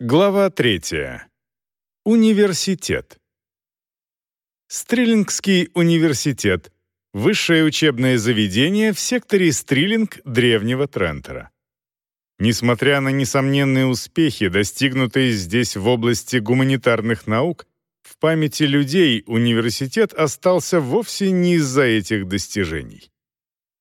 Глава третья. Университет. Стрелингский университет — высшее учебное заведение в секторе Стрилинг древнего Трентера. Несмотря на несомненные успехи, достигнутые здесь в области гуманитарных наук, в памяти людей университет остался вовсе не из-за этих достижений.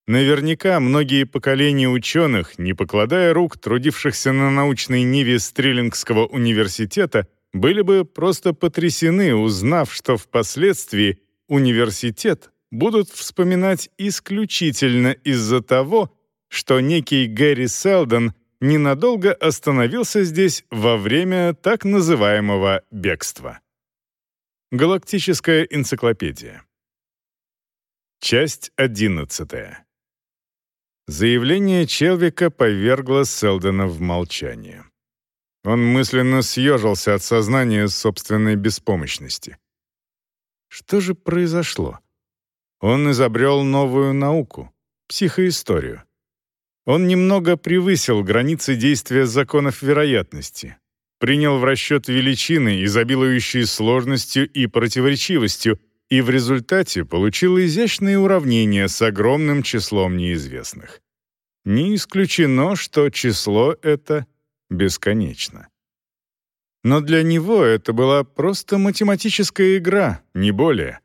Наверняка многие поколения ученых, не покладая рук, трудившихся на научной ниве Стрелингского университета, были бы просто потрясены, узнав, что впоследствии университет будут вспоминать исключительно из-за того, что некий Гэри Селдон ненадолго остановился здесь во время так называемого бегства. Галактическая энциклопедия. Часть одиннадцатая. Заявление Челвика повергло Селдена в молчание. Он мысленно съежился от сознания собственной беспомощности. Что же произошло? Он изобрел новую науку — психоисторию. Он немного превысил границы действия законов вероятности, принял в расчет величины, изобилующие сложностью и противоречивостью, и в результате получил изящные уравнения с огромным числом неизвестных. Не исключено, что число это бесконечно. Но для него это была просто математическая игра, не более.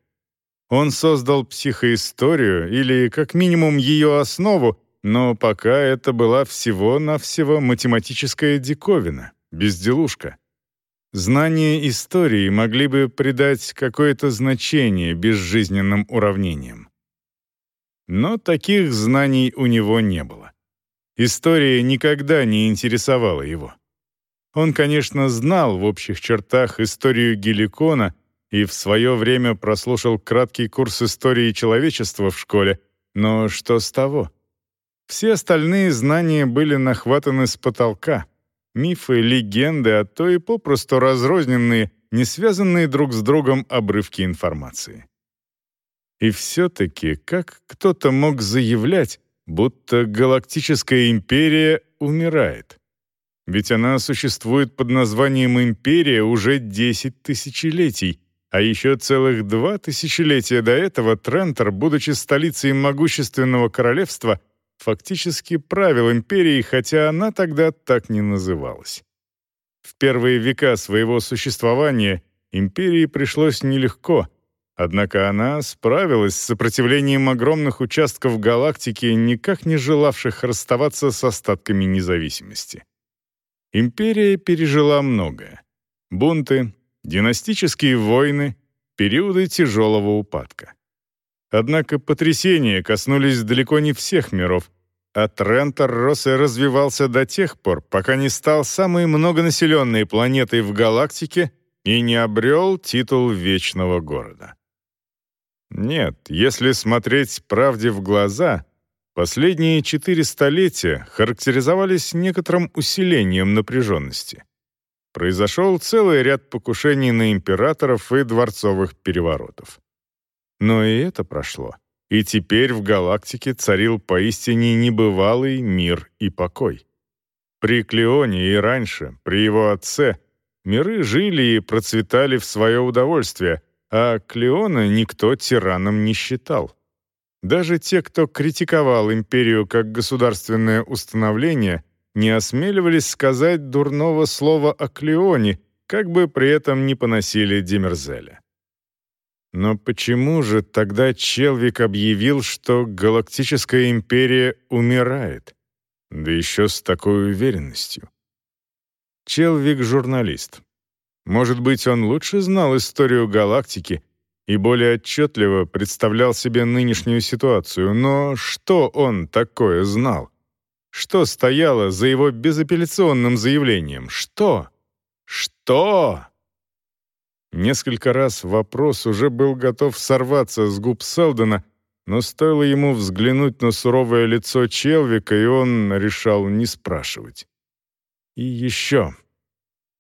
Он создал психоисторию или, как минимум, ее основу, но пока это была всего-навсего математическая диковина, безделушка. Знания истории могли бы придать какое-то значение безжизненным уравнениям. Но таких знаний у него не было. История никогда не интересовала его. Он, конечно, знал в общих чертах историю Геликона и в свое время прослушал краткий курс истории человечества в школе, но что с того? Все остальные знания были нахватаны с потолка — Мифы, легенды, а то и попросту разрозненные, не связанные друг с другом обрывки информации. И все-таки как кто-то мог заявлять, будто галактическая империя умирает? Ведь она существует под названием «Империя» уже 10 тысячелетий, а еще целых два тысячелетия до этого Трентер, будучи столицей могущественного королевства, фактически правил империей, хотя она тогда так не называлась. В первые века своего существования империи пришлось нелегко, однако она справилась с сопротивлением огромных участков галактики, никак не желавших расставаться с остатками независимости. Империя пережила многое. Бунты, династические войны, периоды тяжелого упадка. Однако потрясения коснулись далеко не всех миров, а Трентор рос и развивался до тех пор, пока не стал самой многонаселенной планетой в галактике и не обрел титул Вечного Города. Нет, если смотреть правде в глаза, последние четыре столетия характеризовались некоторым усилением напряженности. Произошел целый ряд покушений на императоров и дворцовых переворотов. Но и это прошло. И теперь в галактике царил поистине небывалый мир и покой. При Клеоне и раньше, при его отце, миры жили и процветали в свое удовольствие, а Клеона никто тираном не считал. Даже те, кто критиковал империю как государственное установление, не осмеливались сказать дурного слова о Клеоне, как бы при этом не поносили Демерзеля. Но почему же тогда Челвик объявил, что Галактическая империя умирает? Да еще с такой уверенностью. Челвик — журналист. Может быть, он лучше знал историю галактики и более отчетливо представлял себе нынешнюю ситуацию, но что он такое знал? Что стояло за его безапелляционным заявлением? Что? Что? Несколько раз вопрос уже был готов сорваться с губ Селдона, но стоило ему взглянуть на суровое лицо Челвика, и он решал не спрашивать. И еще.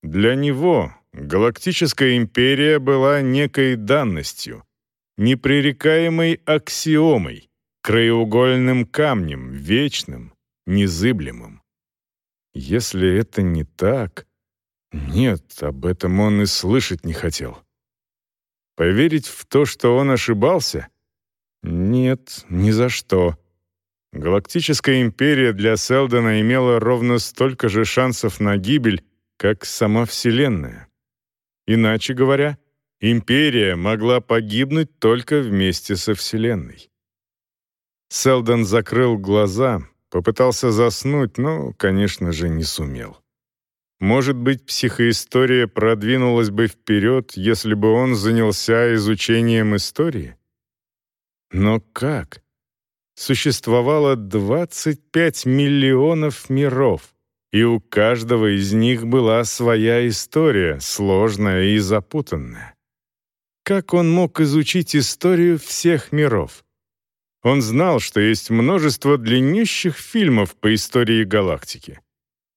Для него Галактическая империя была некой данностью, непререкаемой аксиомой, краеугольным камнем, вечным, незыблемым. Если это не так, Нет, об этом он и слышать не хотел. Поверить в то, что он ошибался? Нет, ни за что. Галактическая империя для Селдона имела ровно столько же шансов на гибель, как сама Вселенная. Иначе говоря, империя могла погибнуть только вместе со Вселенной. Селдон закрыл глаза, попытался заснуть, но, конечно же, не сумел. Может быть, психоистория продвинулась бы вперед, если бы он занялся изучением истории? Но как? Существовало 25 миллионов миров, и у каждого из них была своя история, сложная и запутанная. Как он мог изучить историю всех миров? Он знал, что есть множество длиннющих фильмов по истории галактики.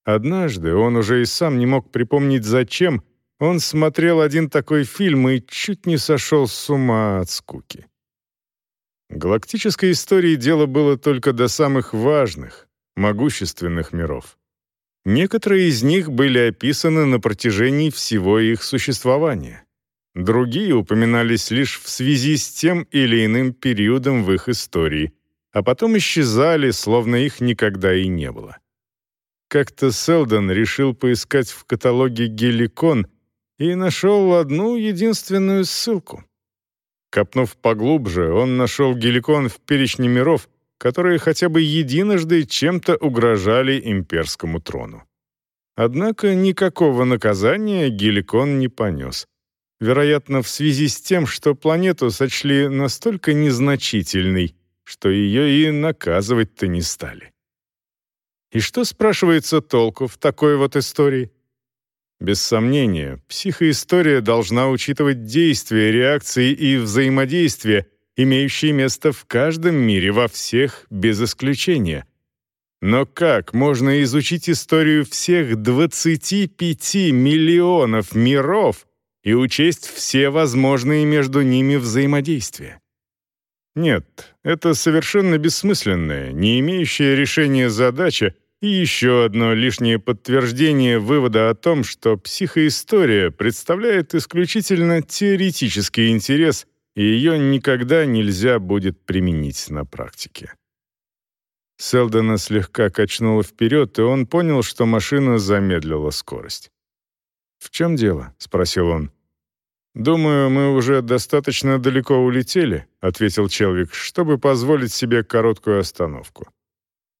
Однажды он уже и сам не мог припомнить зачем, он смотрел один такой фильм и чуть не сошел с ума от скуки. Галактической истории дело было только до самых важных, могущественных миров. Некоторые из них были описаны на протяжении всего их существования. Другие упоминались лишь в связи с тем или иным периодом в их истории, а потом исчезали, словно их никогда и не было. Как-то Селдон решил поискать в каталоге «Геликон» и нашел одну единственную ссылку. Копнув поглубже, он нашел геликон в перечне миров, которые хотя бы единожды чем-то угрожали имперскому трону. Однако никакого наказания геликон не понес. Вероятно, в связи с тем, что планету сочли настолько незначительной, что ее и наказывать-то не стали. И что, спрашивается, толку в такой вот истории? Без сомнения, психоистория должна учитывать действия, реакции и взаимодействия, имеющие место в каждом мире, во всех, без исключения. Но как можно изучить историю всех 25 миллионов миров и учесть все возможные между ними взаимодействия? Нет, это совершенно бессмысленная, не имеющая решения задача, и еще одно лишнее подтверждение вывода о том, что психоистория представляет исключительно теоретический интерес, и ее никогда нельзя будет применить на практике. Селдона слегка качнуло вперед, и он понял, что машина замедлила скорость. «В чем дело?» — спросил он. «Думаю, мы уже достаточно далеко улетели», — ответил Челвик, «чтобы позволить себе короткую остановку.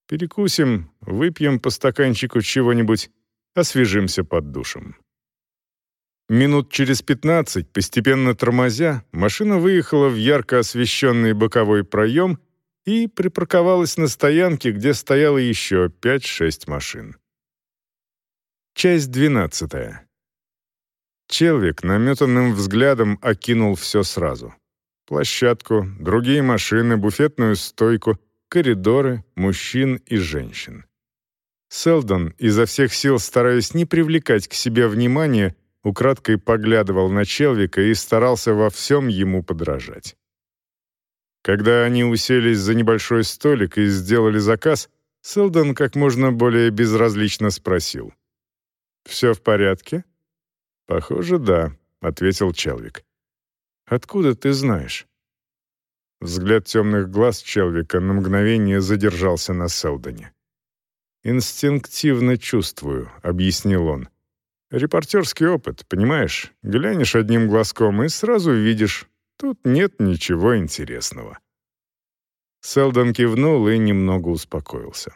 Перекусим, выпьем по стаканчику чего-нибудь, освежимся под душем». Минут через пятнадцать, постепенно тормозя, машина выехала в ярко освещенный боковой проем и припарковалась на стоянке, где стояло еще пять-шесть машин. Часть двенадцатая. Челвик наметанным взглядом окинул все сразу. Площадку, другие машины, буфетную стойку, коридоры, мужчин и женщин. Селдон, изо всех сил стараясь не привлекать к себе внимания, украдкой поглядывал на Челвика и старался во всем ему подражать. Когда они уселись за небольшой столик и сделали заказ, Селдон как можно более безразлично спросил. «Все в порядке?» «Похоже, да», — ответил Челвик. «Откуда ты знаешь?» Взгляд темных глаз Челвика на мгновение задержался на Селдоне. «Инстинктивно чувствую», — объяснил он. «Репортерский опыт, понимаешь? Глянешь одним глазком и сразу видишь, тут нет ничего интересного». Селдон кивнул и немного успокоился.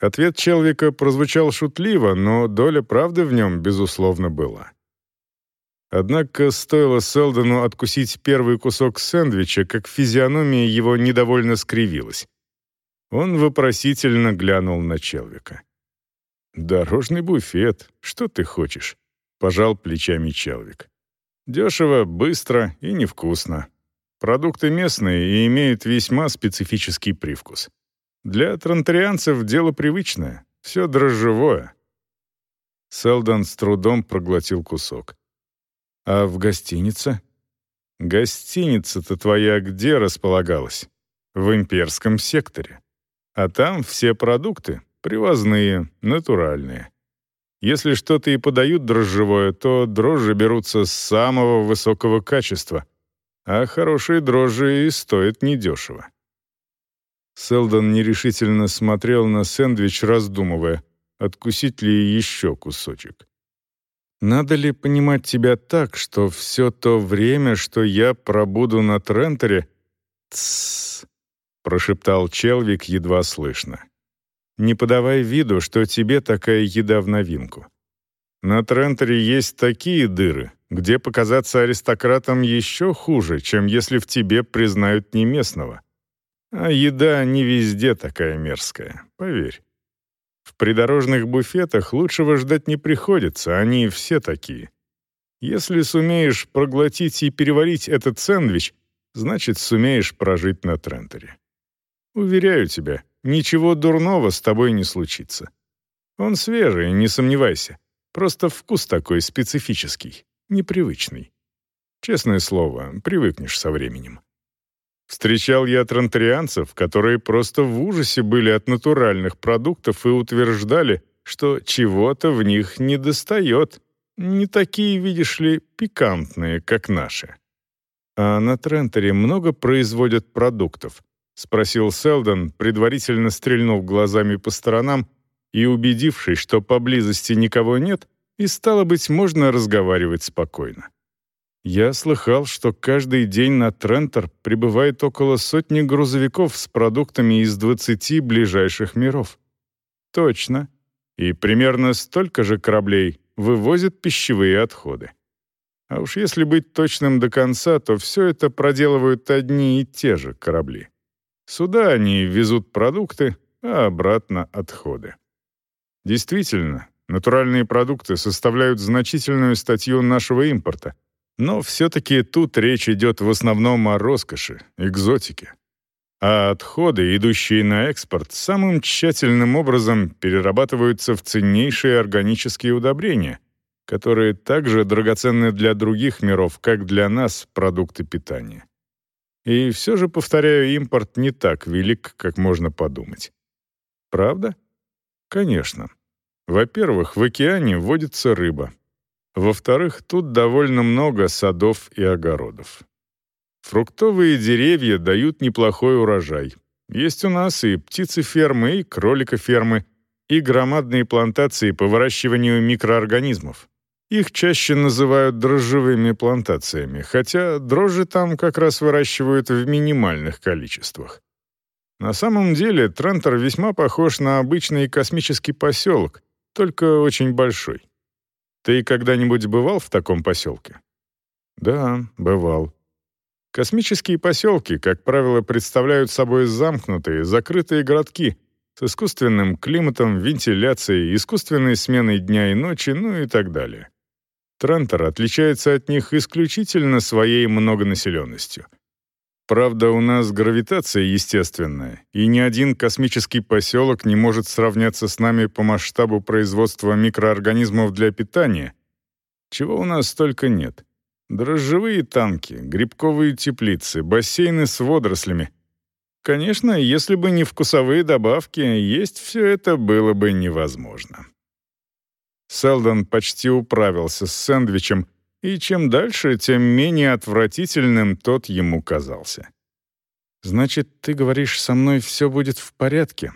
Ответ Челвика прозвучал шутливо, но доля правды в нем, безусловно, была. Однако стоило Селдону откусить первый кусок сэндвича, как физиономия его недовольно скривилась. Он вопросительно глянул на Челвика. «Дорожный буфет, что ты хочешь?» — пожал плечами Челвик. «Дешево, быстро и невкусно. Продукты местные и имеют весьма специфический привкус. Для тронтарианцев дело привычное, все дрожжевое». Селдон с трудом проглотил кусок. «А в гостинице?» «Гостиница-то твоя где располагалась?» «В имперском секторе. А там все продукты, привозные, натуральные. Если что-то и подают дрожжевое, то дрожжи берутся с самого высокого качества, а хорошие дрожжи и стоят недешево. Селдон нерешительно смотрел на сэндвич, раздумывая, откусить ли еще кусочек. «Надо ли понимать тебя так, что все то время, что я пробуду на Трентере...» «Тссс», — прошептал Челвик едва слышно. «Не подавай виду, что тебе такая еда в новинку. На Трентере есть такие дыры, где показаться аристократом еще хуже, чем если в тебе признают не местного. А еда не везде такая мерзкая, поверь. В придорожных буфетах лучшего ждать не приходится, они все такие. Если сумеешь проглотить и переварить этот сэндвич, значит, сумеешь прожить на Трентере. Уверяю тебя, ничего дурного с тобой не случится. Он свежий, не сомневайся. Просто вкус такой специфический, непривычный. Честное слово, привыкнешь со временем. Встречал я транторианцев, которые просто в ужасе были от натуральных продуктов и утверждали, что чего-то в них недостает. Не такие, видишь ли, пикантные, как наши. «А на Трентере много производят продуктов?» — спросил Селдон, предварительно стрельнув глазами по сторонам и убедившись, что поблизости никого нет, и, стало быть, можно разговаривать спокойно. Я слыхал, что каждый день на Трентер прибывает около сотни грузовиков с продуктами из 20 ближайших миров. Точно. И примерно столько же кораблей вывозят пищевые отходы. А уж если быть точным до конца, то все это проделывают одни и те же корабли. Сюда они везут продукты, а обратно отходы. Действительно, натуральные продукты составляют значительную статью нашего импорта — но все-таки тут речь идет в основном о роскоши, экзотике. А отходы, идущие на экспорт, самым тщательным образом перерабатываются в ценнейшие органические удобрения, которые также драгоценны для других миров, как для нас продукты питания. И все же, повторяю, импорт не так велик, как можно подумать. Правда? Конечно. Во-первых, в океане водится рыба, во-вторых, тут довольно много садов и огородов. Фруктовые деревья дают неплохой урожай. Есть у нас и птицефермы, и кроликофермы, и громадные плантации по выращиванию микроорганизмов. Их чаще называют дрожжевыми плантациями, хотя дрожжи там как раз выращивают в минимальных количествах. На самом деле Трентер весьма похож на обычный космический поселок, только очень большой. Ты когда-нибудь бывал в таком поселке? Да, бывал. Космические поселки, как правило, представляют собой замкнутые, закрытые городки с искусственным климатом, вентиляцией, искусственной сменой дня и ночи, ну и так далее. Трантор отличается от них исключительно своей многонаселенностью — Правда, у нас гравитация естественная, и ни один космический поселок не может сравняться с нами по масштабу производства микроорганизмов для питания. Чего у нас только нет. Дрожжевые танки, грибковые теплицы, бассейны с водорослями. Конечно, если бы не вкусовые добавки, есть все это было бы невозможно. Селдон почти управился с сэндвичем, и чем дальше, тем менее отвратительным тот ему казался. «Значит, ты говоришь, со мной все будет в порядке?»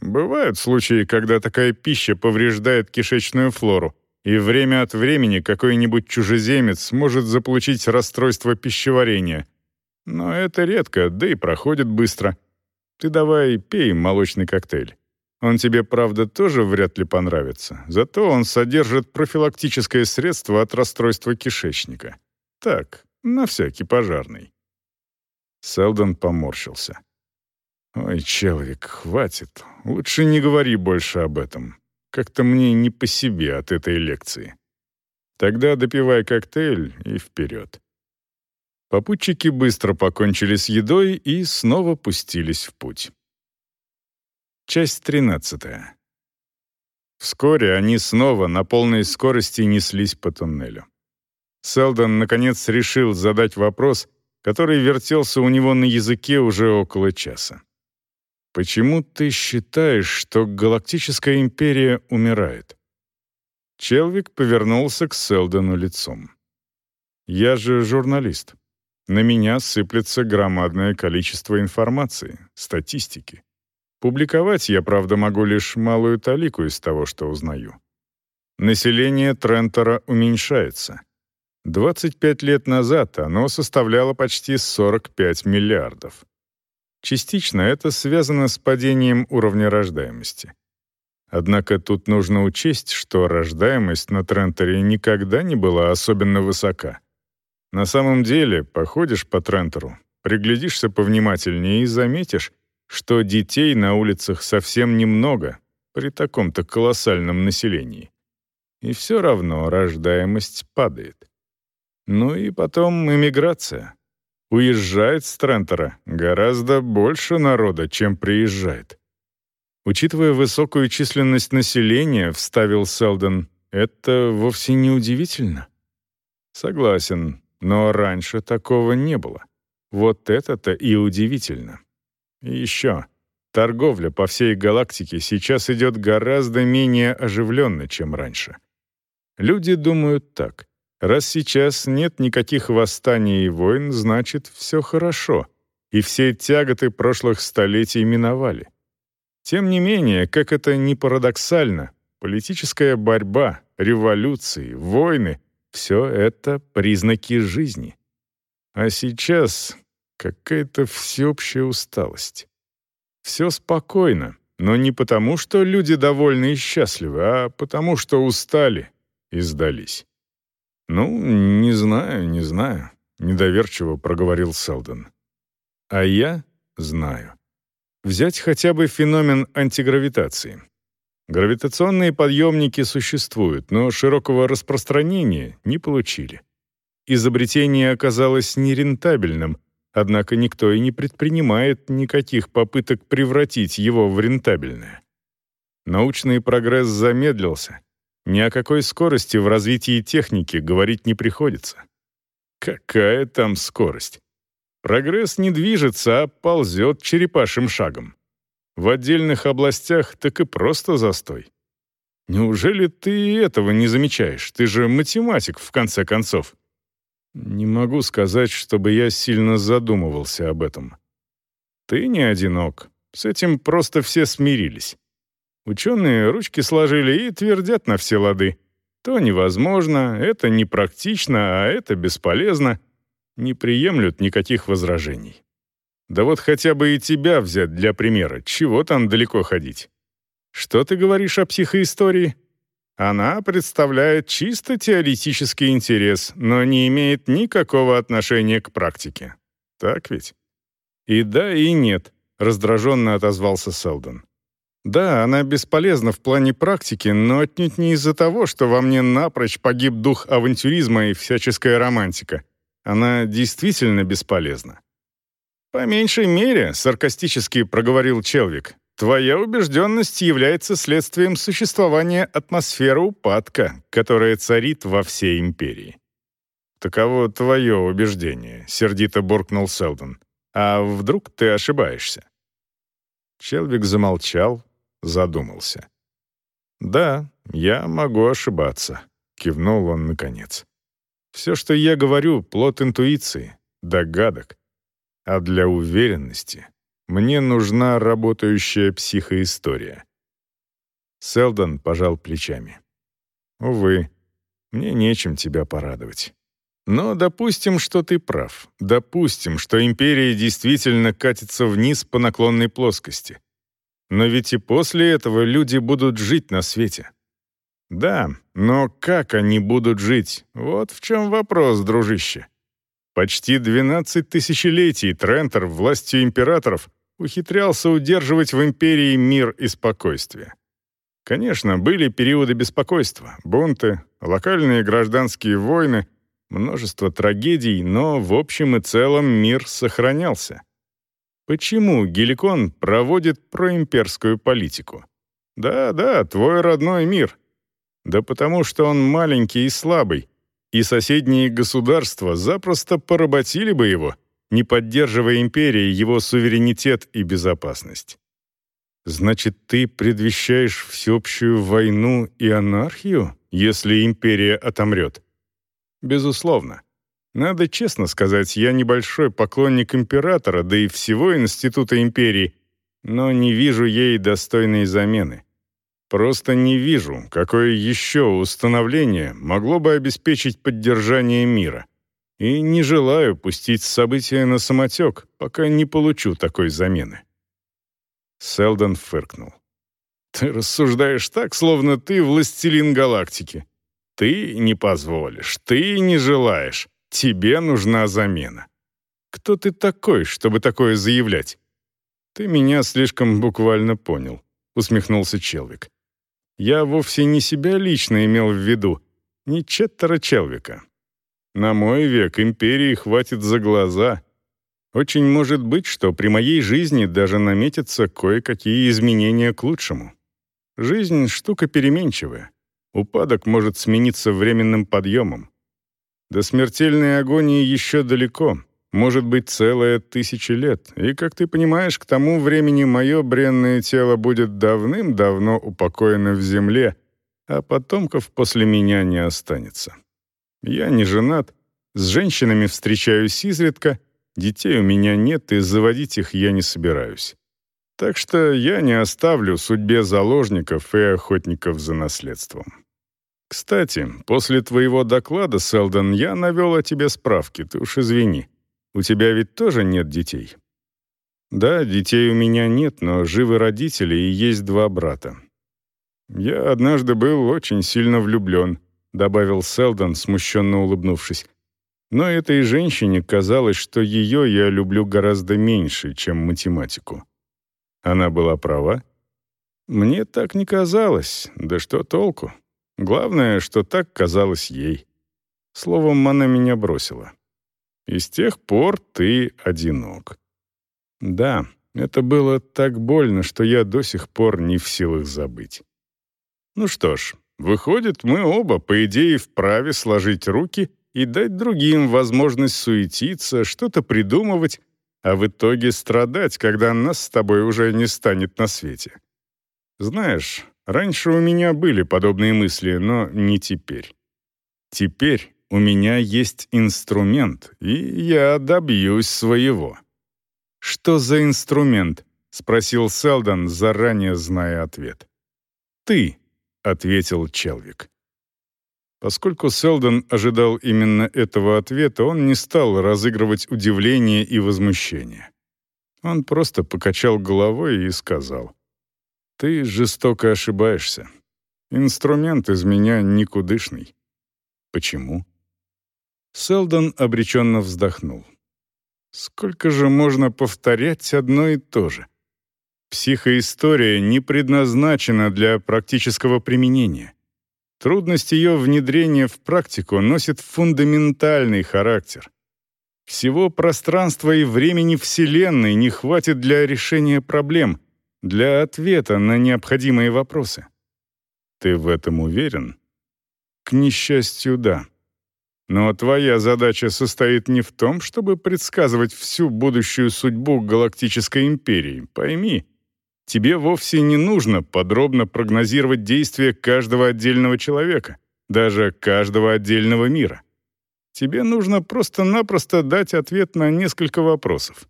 Бывают случаи, когда такая пища повреждает кишечную флору, и время от времени какой-нибудь чужеземец может заполучить расстройство пищеварения. Но это редко, да и проходит быстро. Ты давай пей молочный коктейль. Он тебе, правда, тоже вряд ли понравится. Зато он содержит профилактическое средство от расстройства кишечника. Так, на всякий пожарный». Селдон поморщился. «Ой, человек, хватит. Лучше не говори больше об этом. Как-то мне не по себе от этой лекции. Тогда допивай коктейль и вперед». Попутчики быстро покончили с едой и снова пустились в путь. Часть 13. Вскоре они снова на полной скорости неслись по туннелю. Селдон, наконец, решил задать вопрос, который вертелся у него на языке уже около часа. «Почему ты считаешь, что Галактическая империя умирает?» Челвик повернулся к Селдону лицом. «Я же журналист. На меня сыплется громадное количество информации, статистики. Публиковать я, правда, могу лишь малую талику из того, что узнаю. Население Трентора уменьшается. 25 лет назад оно составляло почти 45 миллиардов. Частично это связано с падением уровня рождаемости. Однако тут нужно учесть, что рождаемость на Тренторе никогда не была особенно высока. На самом деле, походишь по Трентору, приглядишься повнимательнее и заметишь, что детей на улицах совсем немного при таком-то колоссальном населении. И все равно рождаемость падает. Ну и потом иммиграция. Уезжает с Трентера гораздо больше народа, чем приезжает. Учитывая высокую численность населения, вставил Селдон, это вовсе не удивительно. Согласен, но раньше такого не было. Вот это-то и удивительно. И еще. Торговля по всей галактике сейчас идет гораздо менее оживленно, чем раньше. Люди думают так. Раз сейчас нет никаких восстаний и войн, значит, все хорошо, и все тяготы прошлых столетий миновали. Тем не менее, как это ни парадоксально, политическая борьба, революции, войны — все это признаки жизни. А сейчас какая-то всеобщая усталость. Все спокойно, но не потому, что люди довольны и счастливы, а потому, что устали и сдались. «Ну, не знаю, не знаю», — недоверчиво проговорил Селдон. «А я знаю. Взять хотя бы феномен антигравитации. Гравитационные подъемники существуют, но широкого распространения не получили. Изобретение оказалось нерентабельным, однако никто и не предпринимает никаких попыток превратить его в рентабельное. Научный прогресс замедлился — ни о какой скорости в развитии техники говорить не приходится. Какая там скорость? Прогресс не движется, а ползет черепашьим шагом. В отдельных областях так и просто застой. Неужели ты этого не замечаешь? Ты же математик, в конце концов. Не могу сказать, чтобы я сильно задумывался об этом. Ты не одинок. С этим просто все смирились. Ученые ручки сложили и твердят на все лады. То невозможно, это непрактично, а это бесполезно. Не приемлют никаких возражений. Да вот хотя бы и тебя взять для примера, чего там далеко ходить. Что ты говоришь о психоистории? Она представляет чисто теоретический интерес, но не имеет никакого отношения к практике. Так ведь? И да, и нет, раздраженно отозвался Селдон. Да, она бесполезна в плане практики, но отнюдь не из-за того, что во мне напрочь погиб дух авантюризма и всяческая романтика. Она действительно бесполезна. «По меньшей мере», — саркастически проговорил Челвик, «твоя убежденность является следствием существования атмосферы упадка, которая царит во всей империи». «Таково твое убеждение», — сердито буркнул Селдон. «А вдруг ты ошибаешься?» Челвик замолчал, задумался. «Да, я могу ошибаться», — кивнул он наконец. «Все, что я говорю, — плод интуиции, догадок. А для уверенности мне нужна работающая психоистория». Селдон пожал плечами. «Увы, мне нечем тебя порадовать. Но допустим, что ты прав. Допустим, что империя действительно катится вниз по наклонной плоскости. Но ведь и после этого люди будут жить на свете. Да, но как они будут жить? Вот в чем вопрос, дружище. Почти 12 тысячелетий Трентер властью императоров ухитрялся удерживать в империи мир и спокойствие. Конечно, были периоды беспокойства, бунты, локальные гражданские войны, множество трагедий, но в общем и целом мир сохранялся. Почему Геликон проводит проимперскую политику? Да-да, твой родной мир. Да потому что он маленький и слабый, и соседние государства запросто поработили бы его, не поддерживая империи его суверенитет и безопасность. Значит, ты предвещаешь всеобщую войну и анархию, если империя отомрет? Безусловно. Надо честно сказать, я небольшой поклонник императора, да и всего института империи, но не вижу ей достойной замены. Просто не вижу, какое еще установление могло бы обеспечить поддержание мира. И не желаю пустить события на самотек, пока не получу такой замены. Селдон фыркнул. «Ты рассуждаешь так, словно ты властелин галактики. Ты не позволишь, ты не желаешь. Тебе нужна замена. Кто ты такой, чтобы такое заявлять?» «Ты меня слишком буквально понял», — усмехнулся Челвик. «Я вовсе не себя лично имел в виду, не Четтера Челвика. На мой век империи хватит за глаза, очень может быть, что при моей жизни даже наметятся кое-какие изменения к лучшему. Жизнь — штука переменчивая. Упадок может смениться временным подъемом. До смертельной агонии еще далеко, может быть, целая тысяча лет. И, как ты понимаешь, к тому времени мое бренное тело будет давным-давно упокоено в земле, а потомков после меня не останется. Я не женат, с женщинами встречаюсь изредка — Детей у меня нет, и заводить их я не собираюсь. Так что я не оставлю судьбе заложников и охотников за наследством. Кстати, после твоего доклада, Селдон, я навел о тебе справки, ты уж извини. У тебя ведь тоже нет детей? Да, детей у меня нет, но живы родители и есть два брата. Я однажды был очень сильно влюблен, добавил Селдон, смущенно улыбнувшись. Но этой женщине казалось, что ее я люблю гораздо меньше, чем математику. Она была права? Мне так не казалось, да что толку? Главное, что так казалось ей. Словом, она меня бросила. И с тех пор ты одинок. Да, это было так больно, что я до сих пор не в силах забыть. Ну что ж, выходит, мы оба, по идее, вправе сложить руки и дать другим возможность суетиться, что-то придумывать, а в итоге страдать, когда нас с тобой уже не станет на свете. Знаешь, раньше у меня были подобные мысли, но не теперь. Теперь у меня есть инструмент, и я добьюсь своего. «Что за инструмент?» — спросил Селдон, заранее зная ответ. «Ты», — ответил Челвик. Поскольку Селдон ожидал именно этого ответа, он не стал разыгрывать удивление и возмущение. Он просто покачал головой и сказал, «Ты жестоко ошибаешься. Инструмент из меня никудышный». «Почему?» Селдон обреченно вздохнул. «Сколько же можно повторять одно и то же? Психоистория не предназначена для практического применения». Трудность ее внедрения в практику носит фундаментальный характер. Всего пространства и времени Вселенной не хватит для решения проблем, для ответа на необходимые вопросы. Ты в этом уверен? К несчастью, да. Но твоя задача состоит не в том, чтобы предсказывать всю будущую судьбу Галактической Империи. Пойми, тебе вовсе не нужно подробно прогнозировать действия каждого отдельного человека, даже каждого отдельного мира. Тебе нужно просто-напросто дать ответ на несколько вопросов.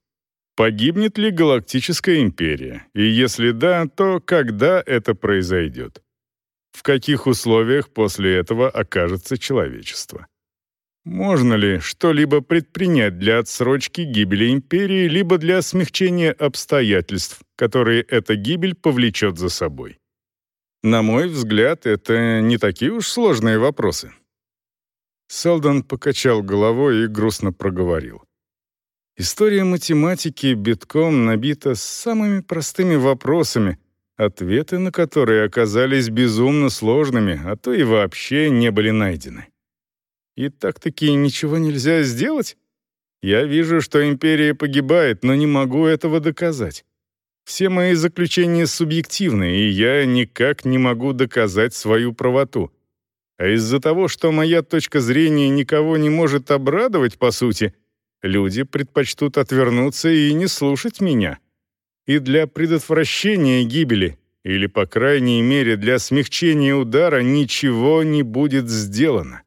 Погибнет ли Галактическая империя? И если да, то когда это произойдет? В каких условиях после этого окажется человечество? Можно ли что-либо предпринять для отсрочки гибели империи, либо для смягчения обстоятельств, которые эта гибель повлечет за собой? На мой взгляд, это не такие уж сложные вопросы. Селдон покачал головой и грустно проговорил. История математики битком набита самыми простыми вопросами, ответы на которые оказались безумно сложными, а то и вообще не были найдены. И так-таки ничего нельзя сделать? Я вижу, что империя погибает, но не могу этого доказать. Все мои заключения субъективны, и я никак не могу доказать свою правоту. А из-за того, что моя точка зрения никого не может обрадовать, по сути, люди предпочтут отвернуться и не слушать меня. и для предотвращения гибели, или, по крайней мере, для смягчения удара ничего не будет сделано.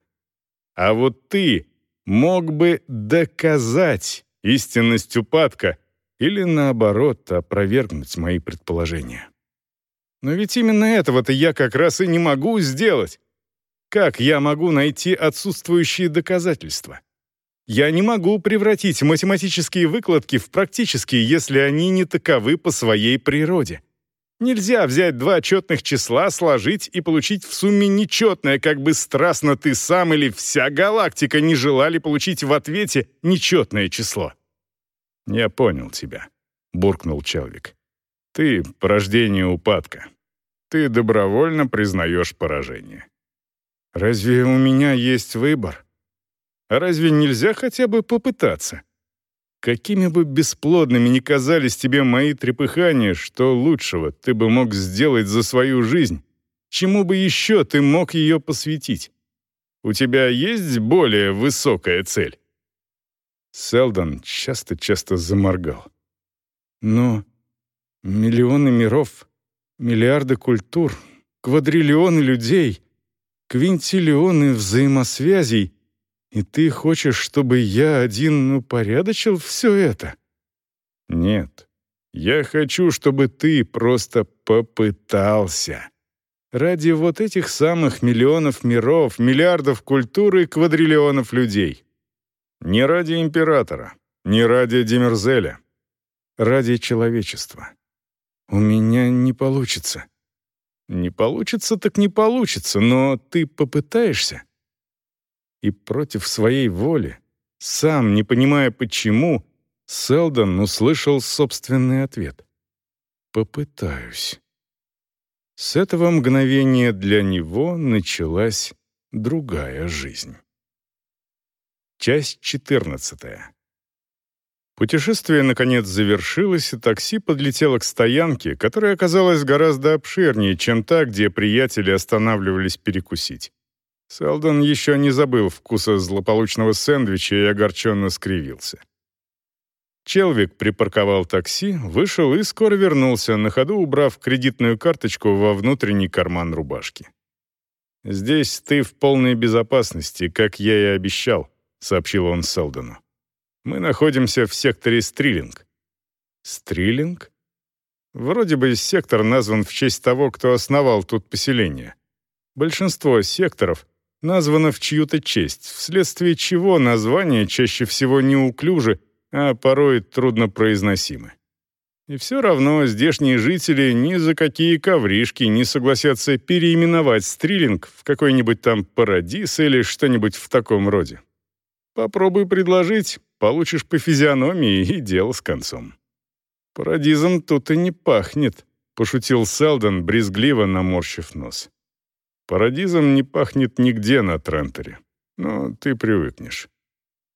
А вот ты мог бы доказать истинность упадка или, наоборот, опровергнуть мои предположения. Но ведь именно этого-то я как раз и не могу сделать. Как я могу найти отсутствующие доказательства? Я не могу превратить математические выкладки в практические, если они не таковы по своей природе. Нельзя взять два четных числа, сложить и получить в сумме нечетное, как бы страстно ты сам или вся галактика не желали получить в ответе нечетное число. «Я понял тебя», — буркнул Челвик. «Ты — порождение упадка. Ты добровольно признаешь поражение». «Разве у меня есть выбор? Разве нельзя хотя бы попытаться?» Какими бы бесплодными ни казались тебе мои трепыхания, что лучшего ты бы мог сделать за свою жизнь, чему бы еще ты мог ее посвятить? У тебя есть более высокая цель?» Селдон часто-часто заморгал. «Но миллионы миров, миллиарды культур, квадриллионы людей, квинтиллионы взаимосвязей — и ты хочешь, чтобы я один упорядочил все это? Нет. Я хочу, чтобы ты просто попытался. Ради вот этих самых миллионов миров, миллиардов культур и квадриллионов людей. Не ради императора, не ради Демерзеля. Ради человечества. У меня не получится. Не получится, так не получится, но ты попытаешься и против своей воли, сам не понимая почему, Селдон услышал собственный ответ. «Попытаюсь». С этого мгновения для него началась другая жизнь. Часть 14. Путешествие, наконец, завершилось, и такси подлетело к стоянке, которая оказалась гораздо обширнее, чем та, где приятели останавливались перекусить. Селдон еще не забыл вкуса злополучного сэндвича и огорченно скривился. Челвик припарковал такси, вышел и скоро вернулся, на ходу убрав кредитную карточку во внутренний карман рубашки. «Здесь ты в полной безопасности, как я и обещал», — сообщил он Селдону. «Мы находимся в секторе Стрилинг». «Стрилинг?» Вроде бы сектор назван в честь того, кто основал тут поселение. Большинство секторов названо в чью-то честь, вследствие чего названия чаще всего неуклюжи, а порой труднопроизносимы. И все равно здешние жители ни за какие ковришки не согласятся переименовать Стрилинг в какой-нибудь там Парадис или что-нибудь в таком роде. Попробуй предложить, получишь по физиономии и дело с концом. Парадизом тут и не пахнет, пошутил Селдон, брезгливо наморщив нос. Парадизом не пахнет нигде на Трентере, но ты привыкнешь.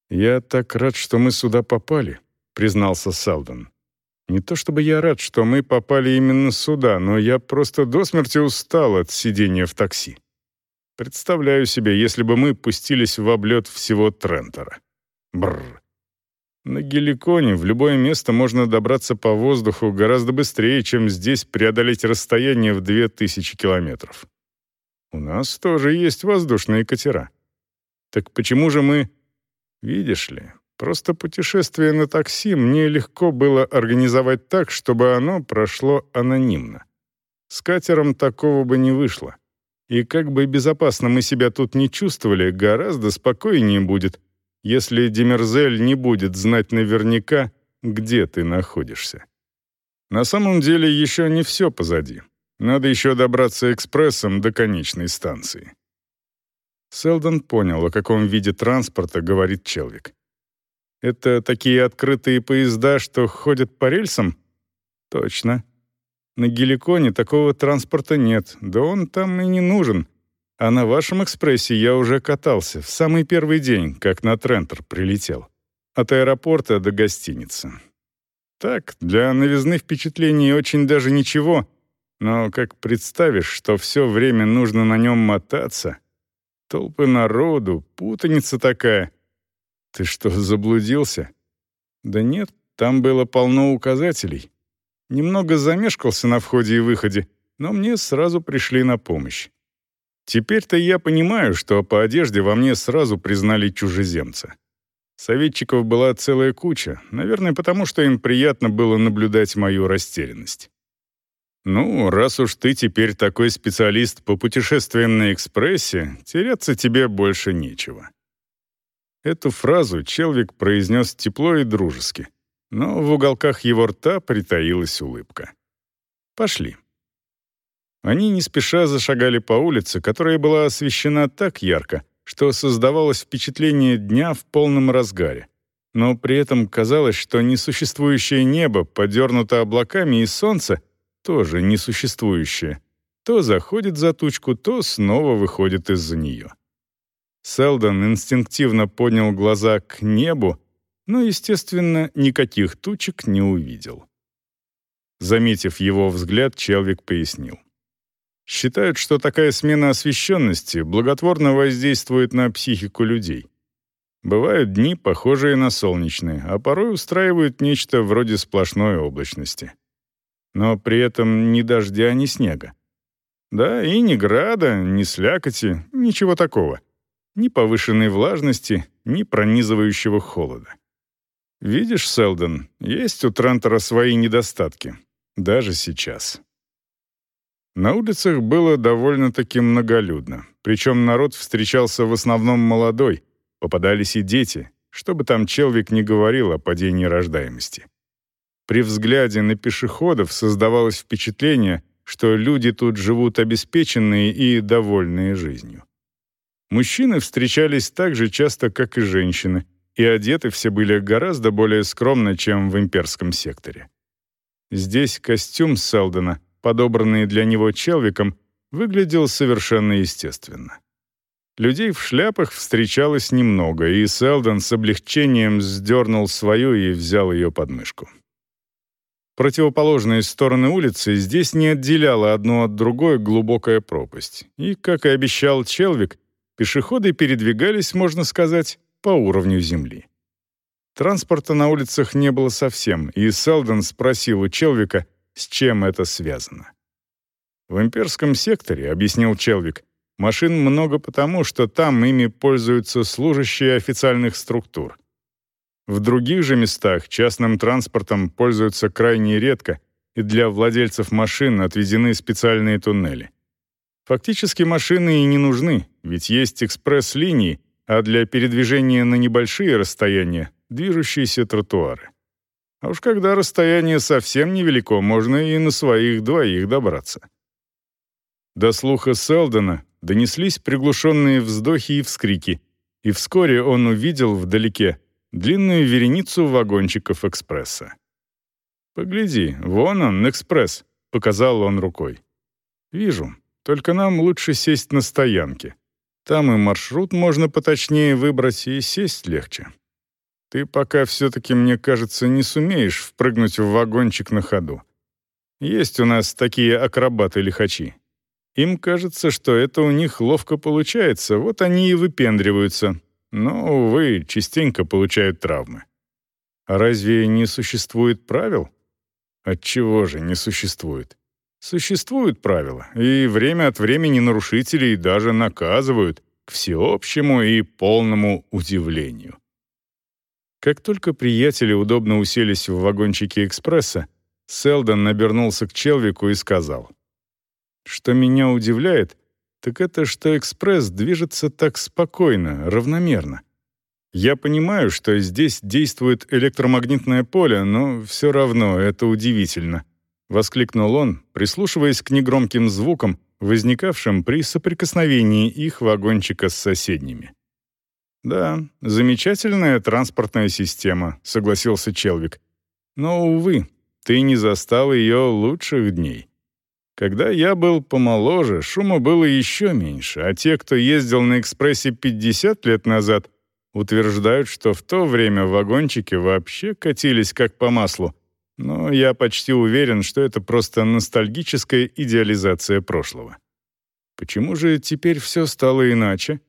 «Я так рад, что мы сюда попали», — признался Салден. «Не то чтобы я рад, что мы попали именно сюда, но я просто до смерти устал от сидения в такси. Представляю себе, если бы мы пустились в облет всего Трентера. Бррр. На Геликоне в любое место можно добраться по воздуху гораздо быстрее, чем здесь преодолеть расстояние в 2000 километров. У нас тоже есть воздушные катера. Так почему же мы... Видишь ли, просто путешествие на такси мне легко было организовать так, чтобы оно прошло анонимно. С катером такого бы не вышло. И как бы безопасно мы себя тут не чувствовали, гораздо спокойнее будет, если Демерзель не будет знать наверняка, где ты находишься. На самом деле еще не все позади. Надо еще добраться экспрессом до конечной станции. Селдон понял, о каком виде транспорта говорит Челвик. Это такие открытые поезда, что ходят по рельсам? Точно. На Геликоне такого транспорта нет, да он там и не нужен. А на вашем экспрессе я уже катался в самый первый день, как на Трентер прилетел. От аэропорта до гостиницы. Так, для новизны впечатлений очень даже ничего — но как представишь, что все время нужно на нем мотаться, толпы народу, путаница такая. Ты что, заблудился? Да нет, там было полно указателей. Немного замешкался на входе и выходе, но мне сразу пришли на помощь. Теперь-то я понимаю, что по одежде во мне сразу признали чужеземца. Советчиков была целая куча, наверное, потому что им приятно было наблюдать мою растерянность. «Ну, раз уж ты теперь такой специалист по путешествиям на экспрессе, теряться тебе больше нечего». Эту фразу Челвик произнес тепло и дружески, но в уголках его рта притаилась улыбка. «Пошли». Они не спеша зашагали по улице, которая была освещена так ярко, что создавалось впечатление дня в полном разгаре. Но при этом казалось, что несуществующее небо подернуто облаками, и солнце, тоже несуществующее, то заходит за тучку, то снова выходит из-за нее. Селдон инстинктивно поднял глаза к небу, но, естественно, никаких тучек не увидел. Заметив его взгляд, Челвик пояснил. Считают, что такая смена освещенности благотворно воздействует на психику людей. Бывают дни, похожие на солнечные, а порой устраивают нечто вроде сплошной облачности. Но при этом ни дождя, ни снега. Да, и ни града, ни слякоти, ничего такого. Ни повышенной влажности, ни пронизывающего холода. Видишь, Селдон, есть у Трантора свои недостатки. Даже сейчас. На улицах было довольно-таки многолюдно, причем народ встречался в основном молодой, попадались и дети, чтобы там Челвик не говорил о падении рождаемости. При взгляде на пешеходов создавалось впечатление, что люди тут живут обеспеченные и довольные жизнью. Мужчины встречались так же часто, как и женщины, и одеты все были гораздо более скромно, чем в имперском секторе. Здесь костюм Селдона подобранный для него Челвиком, выглядел совершенно естественно. Людей в шляпах встречалось немного, и Селдон с облегчением сдернул свою и взял ее под мышку. Противоположные стороны улицы здесь не отделяла одну от другой глубокая пропасть, и, как и обещал Челвик, пешеходы передвигались, можно сказать, по уровню земли. Транспорта на улицах не было совсем, и Селдон спросил у Челвика, с чем это связано. В имперском секторе, объяснил Челвик, машин много потому, что там ими пользуются служащие официальных структур. В других же местах частным транспортом пользуются крайне редко, и для владельцев машин отведены специальные туннели. Фактически машины и не нужны, ведь есть экспресс-линии, а для передвижения на небольшие расстояния — движущиеся тротуары. А уж когда расстояние совсем невелико, можно и на своих двоих добраться. До слуха Селдона донеслись приглушенные вздохи и вскрики, и вскоре он увидел вдалеке длинную вереницу вагончиков экспресса. «Погляди, вон он, экспресс», — показал он рукой. «Вижу, только нам лучше сесть на стоянке. Там и маршрут можно поточнее выбрать, и сесть легче. Ты пока все-таки, мне кажется, не сумеешь впрыгнуть в вагончик на ходу. Есть у нас такие акробаты-лихачи. Им кажется, что это у них ловко получается, вот они и выпендриваются. Но, увы, частенько получают травмы. А разве не существует правил? Отчего же не существует? Существуют правила, и время от времени нарушителей даже наказывают, к всеобщему и полному удивлению. Как только приятели удобно уселись в вагончике экспресса, Селдон набернулся к Челвику и сказал. «Что меня удивляет, так это что экспресс движется так спокойно, равномерно. Я понимаю, что здесь действует электромагнитное поле, но все равно это удивительно», — воскликнул он, прислушиваясь к негромким звукам, возникавшим при соприкосновении их вагончика с соседними. «Да, замечательная транспортная система», — согласился Челвик. «Но, увы, ты не застал ее лучших дней. Когда я был помоложе, шума было еще меньше, а те, кто ездил на экспрессе 50 лет назад, утверждают, что в то время вагончики вообще катились как по маслу. Но я почти уверен, что это просто ностальгическая идеализация прошлого. Почему же теперь все стало иначе?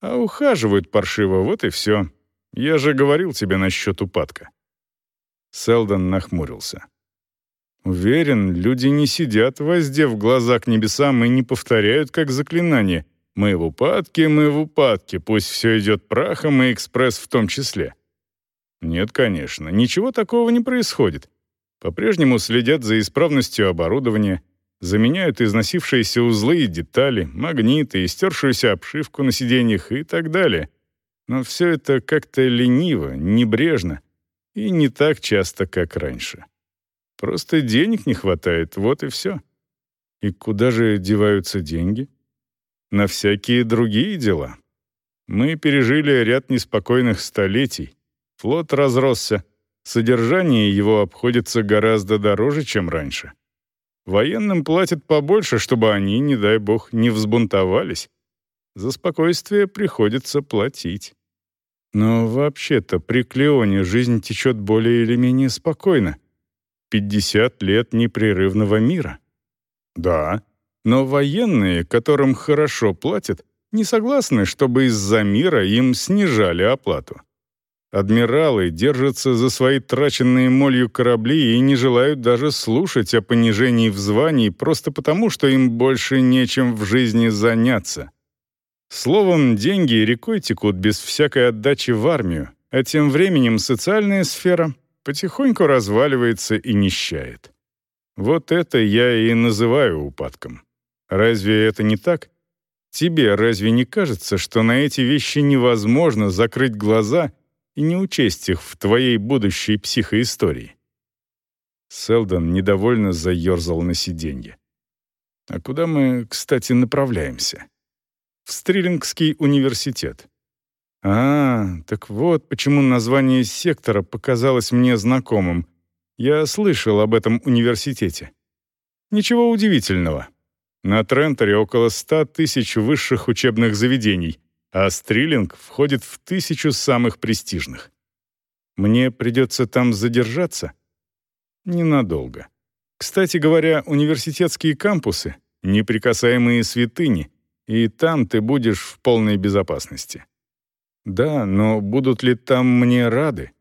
А ухаживают паршиво, вот и все. Я же говорил тебе насчет упадка». Селдон нахмурился. Уверен, люди не сидят, воздев глаза к небесам и не повторяют как заклинание «Мы в упадке, мы в упадке, пусть все идет прахом и экспресс в том числе». Нет, конечно, ничего такого не происходит. По-прежнему следят за исправностью оборудования, заменяют износившиеся узлы и детали, магниты, истершуюся обшивку на сиденьях и так далее. Но все это как-то лениво, небрежно и не так часто, как раньше. Просто денег не хватает, вот и все. И куда же деваются деньги? На всякие другие дела. Мы пережили ряд неспокойных столетий. Флот разросся. Содержание его обходится гораздо дороже, чем раньше. Военным платят побольше, чтобы они, не дай бог, не взбунтовались. За спокойствие приходится платить. Но вообще-то при Клеоне жизнь течет более или менее спокойно. 50 лет непрерывного мира. Да, но военные, которым хорошо платят, не согласны, чтобы из-за мира им снижали оплату. Адмиралы держатся за свои траченные молью корабли и не желают даже слушать о понижении в звании просто потому, что им больше нечем в жизни заняться. Словом, деньги рекой текут без всякой отдачи в армию, а тем временем социальная сфера потихоньку разваливается и нищает. Вот это я и называю упадком. Разве это не так? Тебе разве не кажется, что на эти вещи невозможно закрыть глаза и не учесть их в твоей будущей психоистории? Селдон недовольно заерзал на сиденье. «А куда мы, кстати, направляемся?» «В Стрелингский университет. А, так вот, почему название сектора показалось мне знакомым. Я слышал об этом университете. Ничего удивительного. На Тренторе около ста тысяч высших учебных заведений, а Стрилинг входит в тысячу самых престижных. Мне придется там задержаться? Ненадолго. Кстати говоря, университетские кампусы — неприкасаемые святыни, и там ты будешь в полной безопасности. Да, но будут ли там мне рады?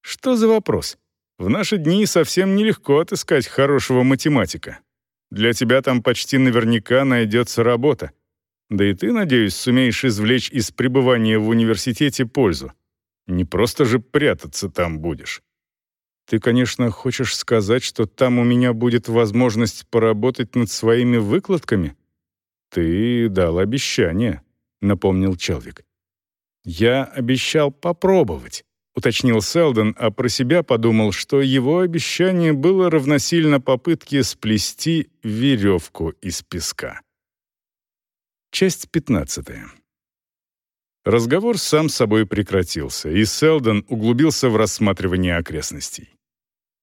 Что за вопрос? В наши дни совсем нелегко отыскать хорошего математика. Для тебя там почти наверняка найдется работа. Да и ты, надеюсь, сумеешь извлечь из пребывания в университете пользу. Не просто же прятаться там будешь. Ты, конечно, хочешь сказать, что там у меня будет возможность поработать над своими выкладками? Ты дал обещание, напомнил Челвик. «Я обещал попробовать», — уточнил Селдон, а про себя подумал, что его обещание было равносильно попытке сплести веревку из песка. Часть пятнадцатая. Разговор сам собой прекратился, и Селдон углубился в рассматривание окрестностей.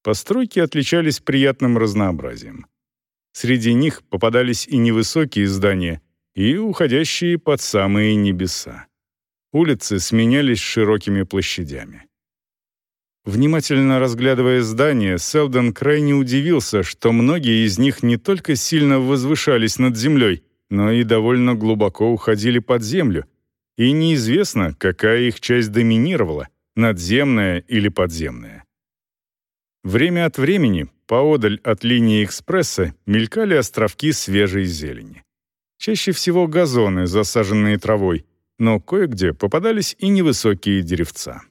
Постройки отличались приятным разнообразием. Среди них попадались и невысокие здания, и уходящие под самые небеса. Улицы сменялись широкими площадями. Внимательно разглядывая здания, Селдон крайне удивился, что многие из них не только сильно возвышались над землей, но и довольно глубоко уходили под землю, и неизвестно, какая их часть доминировала, надземная или подземная. Время от времени, поодаль от линии экспресса, мелькали островки свежей зелени. Чаще всего газоны, засаженные травой, но кое-где попадались и невысокие деревца.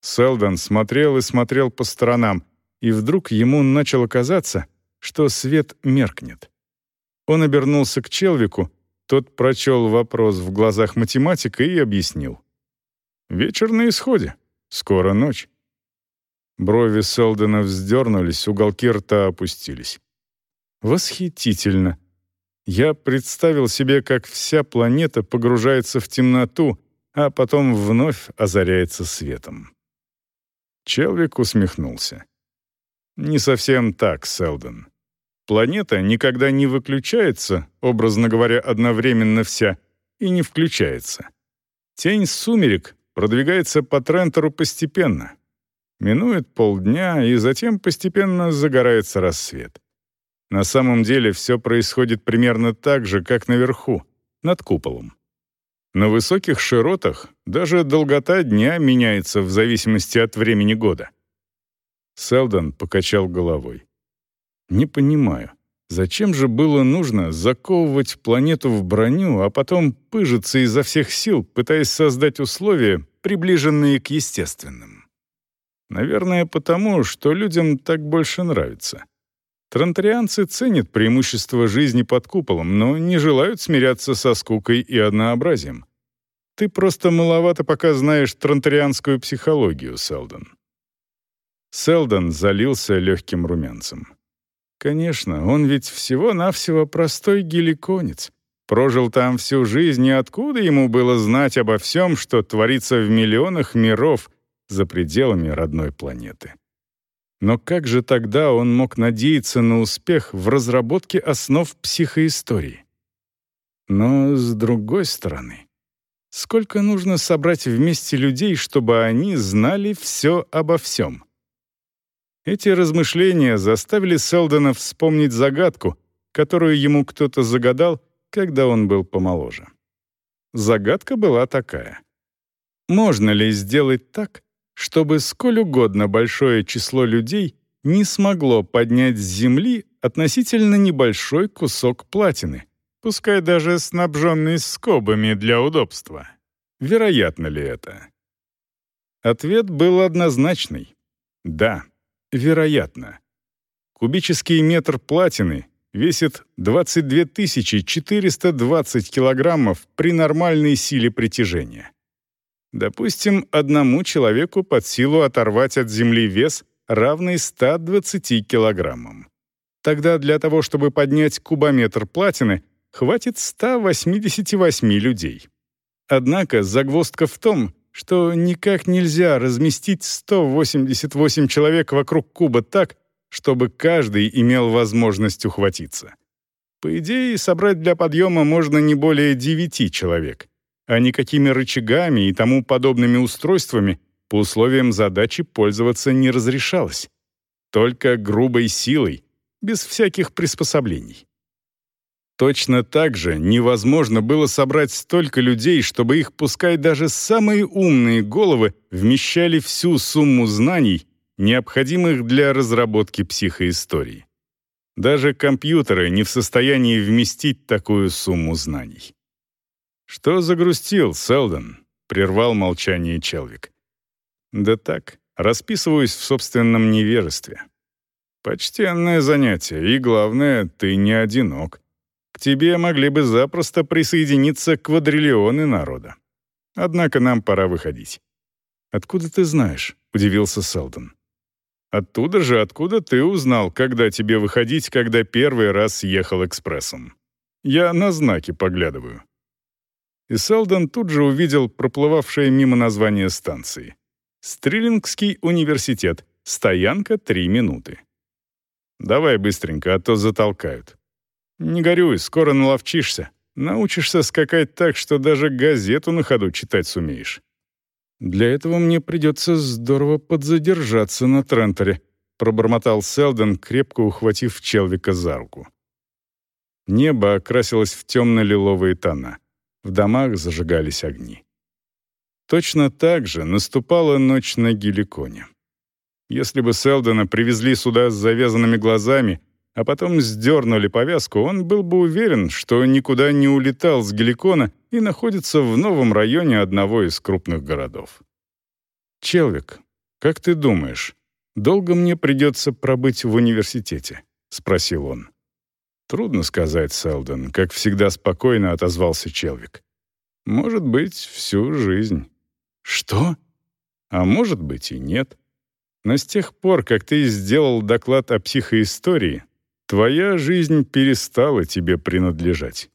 Селдон смотрел и смотрел по сторонам, и вдруг ему начало казаться, что свет меркнет. Он обернулся к Челвику, тот прочел вопрос в глазах математика и объяснил. «Вечер на исходе. Скоро ночь». Брови Селдона вздернулись, уголки рта опустились. «Восхитительно!» Я представил себе, как вся планета погружается в темноту, а потом вновь озаряется светом. Челвик усмехнулся. «Не совсем так, Селдон. Планета никогда не выключается, образно говоря, одновременно вся, и не включается. Тень сумерек продвигается по Трентору постепенно. Минует полдня, и затем постепенно загорается рассвет. На самом деле все происходит примерно так же, как наверху, над куполом. На высоких широтах даже долгота дня меняется в зависимости от времени года. Селдон покачал головой. Не понимаю, зачем же было нужно заковывать планету в броню, а потом пыжиться изо всех сил, пытаясь создать условия, приближенные к естественным? Наверное, потому, что людям так больше нравится. Тронтарианцы ценят преимущество жизни под куполом, но не желают смиряться со скукой и однообразием. Ты просто маловато пока знаешь тронтарианскую психологию, Селдон. Селдон залился легким румянцем. Конечно, он ведь всего-навсего простой геликонец. Прожил там всю жизнь, и откуда ему было знать обо всем, что творится в миллионах миров за пределами родной планеты? Но как же тогда он мог надеяться на успех в разработке основ психоистории? Но с другой стороны, Сколько нужно собрать вместе людей, чтобы они знали все обо всем? Эти размышления заставили Селдона вспомнить загадку, которую ему кто-то загадал, когда он был помоложе. Загадка была такая. Можно ли сделать так, чтобы сколь угодно большое число людей не смогло поднять с Земли относительно небольшой кусок платины, пускай даже снабженный скобами для удобства. Вероятно ли это? Ответ был однозначный. Да, вероятно. Кубический метр платины весит 22 420 килограммов при нормальной силе притяжения. Допустим, одному человеку под силу оторвать от Земли вес, равный 120 килограммам. Тогда для того, чтобы поднять кубометр платины, хватит 188 людей. Однако загвоздка в том, что никак нельзя разместить 188 человек вокруг куба так, чтобы каждый имел возможность ухватиться. По идее, собрать для подъема можно не более 9 человек, а никакими рычагами и тому подобными устройствами по условиям задачи пользоваться не разрешалось. Только грубой силой, без всяких приспособлений. Точно так же невозможно было собрать столько людей, чтобы их, пускай даже самые умные головы, вмещали всю сумму знаний, необходимых для разработки психоистории. Даже компьютеры не в состоянии вместить такую сумму знаний. «Что загрустил, Селдон?» — прервал молчание Челвик. «Да так, расписываюсь в собственном невежестве. Почтенное занятие, и главное, ты не одинок» тебе могли бы запросто присоединиться квадриллионы народа. Однако нам пора выходить». «Откуда ты знаешь?» — удивился Селдон. «Оттуда же, откуда ты узнал, когда тебе выходить, когда первый раз ехал экспрессом. Я на знаки поглядываю». И Селдон тут же увидел проплывавшее мимо название станции. «Стрелингский университет. Стоянка три минуты». «Давай быстренько, а то затолкают». Не горюй, скоро наловчишься. Научишься скакать так, что даже газету на ходу читать сумеешь. Для этого мне придется здорово подзадержаться на Тренторе, пробормотал Селден, крепко ухватив Челвика за руку. Небо окрасилось в темно-лиловые тона. В домах зажигались огни. Точно так же наступала ночь на Геликоне. Если бы Селдена привезли сюда с завязанными глазами, а потом сдернули повязку, он был бы уверен, что никуда не улетал с Геликона и находится в новом районе одного из крупных городов. «Челвик, как ты думаешь, долго мне придется пробыть в университете?» — спросил он. «Трудно сказать, Селдон», — как всегда спокойно отозвался Челвик. «Может быть, всю жизнь». «Что?» «А может быть и нет. Но с тех пор, как ты сделал доклад о психоистории, Твоя жизнь перестала тебе принадлежать.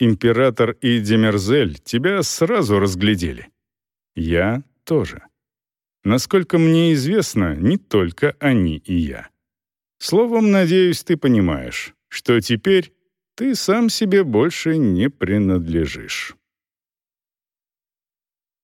Император и Демерзель тебя сразу разглядели. Я тоже. Насколько мне известно, не только они и я. Словом, надеюсь, ты понимаешь, что теперь ты сам себе больше не принадлежишь.